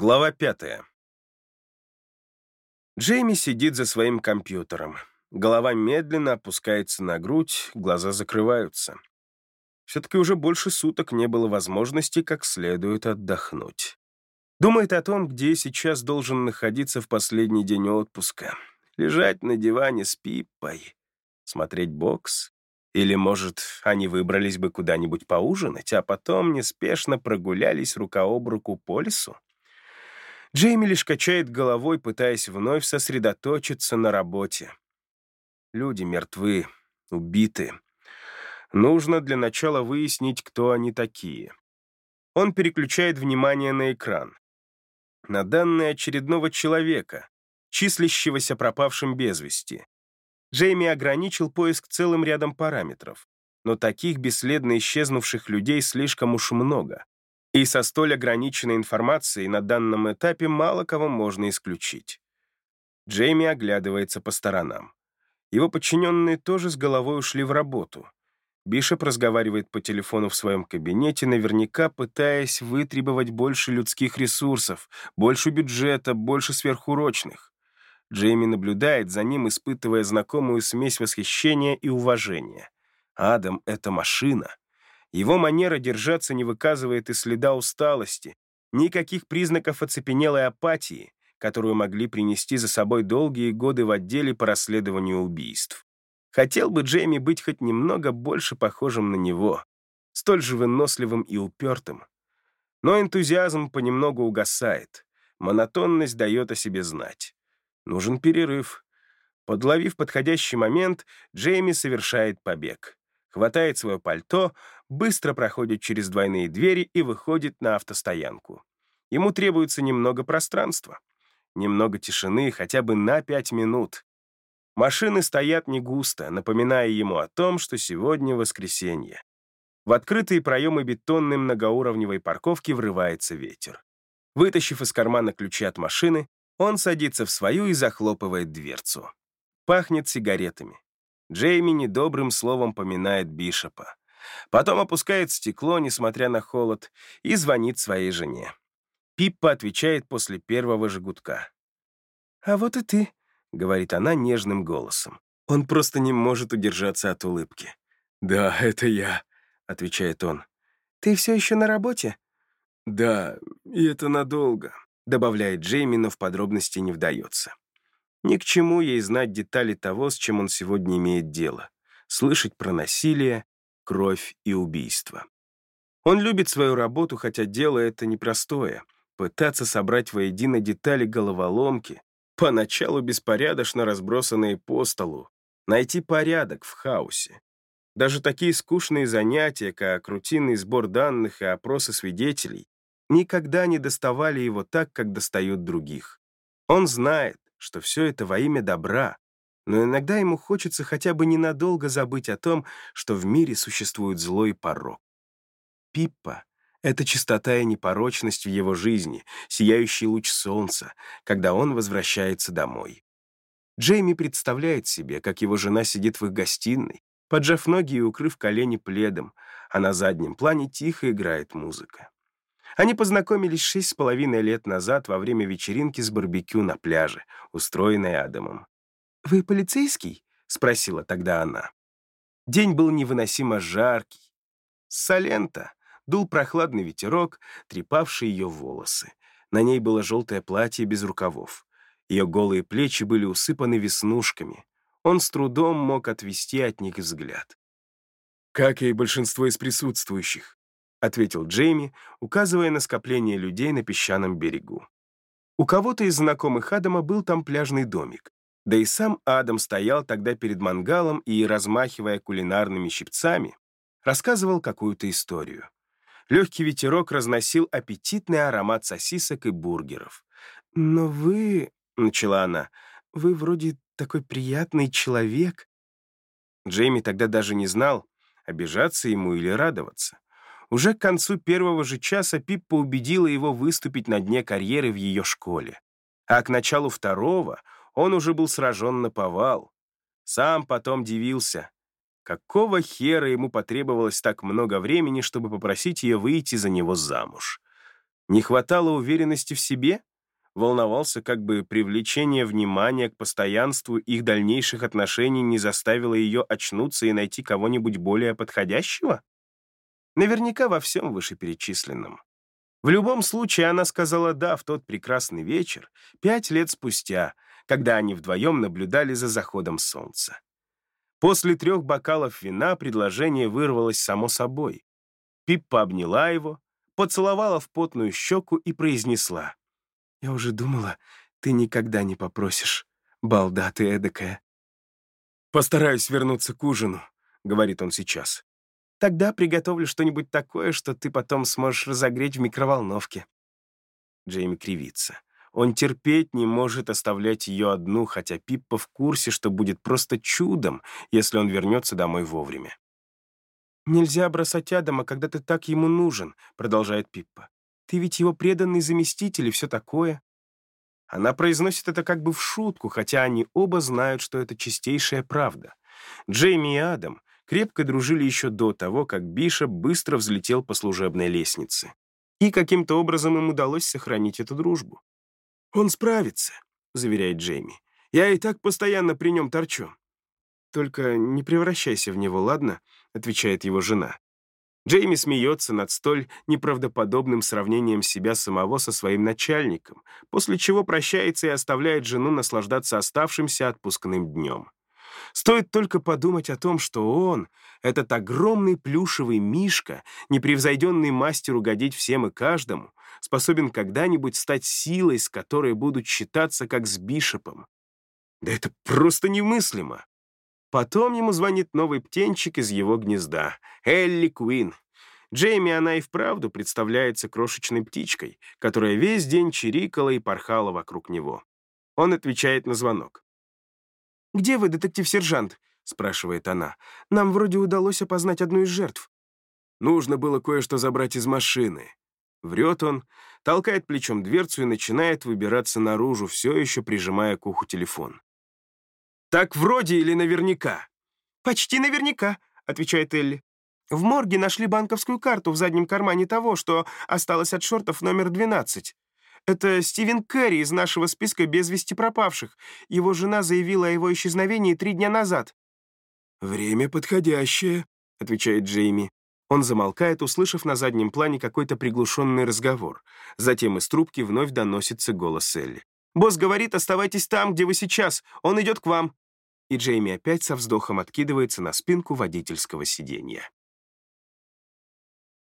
Глава пятая. Джейми сидит за своим компьютером. Голова медленно опускается на грудь, глаза закрываются. Все-таки уже больше суток не было возможности как следует отдохнуть. Думает о том, где сейчас должен находиться в последний день отпуска. Лежать на диване с Пиппой, смотреть бокс. Или, может, они выбрались бы куда-нибудь поужинать, а потом неспешно прогулялись рука об руку по лесу? Джейми лишь качает головой, пытаясь вновь сосредоточиться на работе. Люди мертвы, убиты. Нужно для начала выяснить, кто они такие. Он переключает внимание на экран. На данные очередного человека, числящегося пропавшим без вести. Джейми ограничил поиск целым рядом параметров, но таких бесследно исчезнувших людей слишком уж много. И со столь ограниченной информацией на данном этапе мало кого можно исключить. Джейми оглядывается по сторонам. Его подчиненные тоже с головой ушли в работу. Бишоп разговаривает по телефону в своем кабинете, наверняка пытаясь вытребовать больше людских ресурсов, больше бюджета, больше сверхурочных. Джейми наблюдает за ним, испытывая знакомую смесь восхищения и уважения. Адам — это машина. Его манера держаться не выказывает и следа усталости, никаких признаков оцепенелой апатии, которую могли принести за собой долгие годы в отделе по расследованию убийств. Хотел бы Джейми быть хоть немного больше похожим на него, столь же выносливым и упертым. Но энтузиазм понемногу угасает, монотонность дает о себе знать. Нужен перерыв. Подловив подходящий момент, Джейми совершает побег хватает свое пальто, быстро проходит через двойные двери и выходит на автостоянку. Ему требуется немного пространства, немного тишины хотя бы на пять минут. Машины стоят не густо, напоминая ему о том, что сегодня воскресенье. В открытые проемы бетонной многоуровневой парковки врывается ветер. Вытащив из кармана ключи от машины, он садится в свою и захлопывает дверцу. Пахнет сигаретами. Джейми недобрым словом поминает Бишопа. Потом опускает стекло, несмотря на холод, и звонит своей жене. Пиппа отвечает после первого же «А вот и ты», — говорит она нежным голосом. Он просто не может удержаться от улыбки. «Да, это я», — отвечает он. «Ты все еще на работе?» «Да, и это надолго», — добавляет Джейми, но в подробности не вдается. Ни к чему ей знать детали того, с чем он сегодня имеет дело. Слышать про насилие, кровь и убийство. Он любит свою работу, хотя дело это непростое. Пытаться собрать воедино детали головоломки, поначалу беспорядочно разбросанные по столу, найти порядок в хаосе. Даже такие скучные занятия, как рутинный сбор данных и опросы свидетелей, никогда не доставали его так, как достают других. Он знает, что все это во имя добра, но иногда ему хочется хотя бы ненадолго забыть о том, что в мире существует злой порог. Пиппа — это чистота и непорочность в его жизни, сияющий луч солнца, когда он возвращается домой. Джейми представляет себе, как его жена сидит в их гостиной, поджав ноги и укрыв колени пледом, а на заднем плане тихо играет музыка. Они познакомились шесть с половиной лет назад во время вечеринки с барбекю на пляже, устроенной Адамом. «Вы полицейский?» — спросила тогда она. День был невыносимо жаркий. С Салента дул прохладный ветерок, трепавший ее волосы. На ней было желтое платье без рукавов. Ее голые плечи были усыпаны веснушками. Он с трудом мог отвести от них взгляд. Как и большинство из присутствующих, — ответил Джейми, указывая на скопление людей на песчаном берегу. У кого-то из знакомых Адама был там пляжный домик. Да и сам Адам стоял тогда перед мангалом и, размахивая кулинарными щипцами, рассказывал какую-то историю. Легкий ветерок разносил аппетитный аромат сосисок и бургеров. «Но вы...» — начала она. «Вы вроде такой приятный человек». Джейми тогда даже не знал, обижаться ему или радоваться. Уже к концу первого же часа Пиппа убедила его выступить на дне карьеры в ее школе. А к началу второго он уже был сражен на повал. Сам потом дивился. Какого хера ему потребовалось так много времени, чтобы попросить ее выйти за него замуж? Не хватало уверенности в себе? Волновался, как бы привлечение внимания к постоянству их дальнейших отношений не заставило ее очнуться и найти кого-нибудь более подходящего? Наверняка во всем вышеперечисленном. В любом случае, она сказала «да» в тот прекрасный вечер, пять лет спустя, когда они вдвоем наблюдали за заходом солнца. После трех бокалов вина предложение вырвалось само собой. Пиппа обняла его, поцеловала в потную щеку и произнесла. «Я уже думала, ты никогда не попросишь. Балда ты эдакая». «Постараюсь вернуться к ужину», — говорит он сейчас. «Тогда приготовлю что-нибудь такое, что ты потом сможешь разогреть в микроволновке». Джейми кривится. Он терпеть не может оставлять ее одну, хотя Пиппа в курсе, что будет просто чудом, если он вернется домой вовремя. «Нельзя бросать Адама, когда ты так ему нужен», — продолжает Пиппа. «Ты ведь его преданный заместитель и все такое». Она произносит это как бы в шутку, хотя они оба знают, что это чистейшая правда. Джейми и Адам крепко дружили еще до того, как Бишоп быстро взлетел по служебной лестнице. И каким-то образом им удалось сохранить эту дружбу. «Он справится», — заверяет Джейми. «Я и так постоянно при нем торчу». «Только не превращайся в него, ладно?» — отвечает его жена. Джейми смеется над столь неправдоподобным сравнением себя самого со своим начальником, после чего прощается и оставляет жену наслаждаться оставшимся отпускным днем. Стоит только подумать о том, что он, этот огромный плюшевый мишка, непревзойденный мастер угодить всем и каждому, способен когда-нибудь стать силой, с которой будут считаться как с Бишопом. Да это просто немыслимо. Потом ему звонит новый птенчик из его гнезда — Элли Куин. Джейми она и вправду представляется крошечной птичкой, которая весь день чирикала и порхала вокруг него. Он отвечает на звонок. «Где вы, детектив-сержант?» — спрашивает она. «Нам вроде удалось опознать одну из жертв». Нужно было кое-что забрать из машины. Врет он, толкает плечом дверцу и начинает выбираться наружу, все еще прижимая к уху телефон. «Так вроде или наверняка?» «Почти наверняка», — отвечает Элли. «В морге нашли банковскую карту в заднем кармане того, что осталось от шортов номер 12. Это Стивен Кэрри из нашего списка без вести пропавших. Его жена заявила о его исчезновении три дня назад». «Время подходящее», — отвечает Джейми. Он замолкает, услышав на заднем плане какой-то приглушенный разговор. Затем из трубки вновь доносится голос Элли. Босс говорит, оставайтесь там, где вы сейчас, он идет к вам». И Джейми опять со вздохом откидывается на спинку водительского сиденья.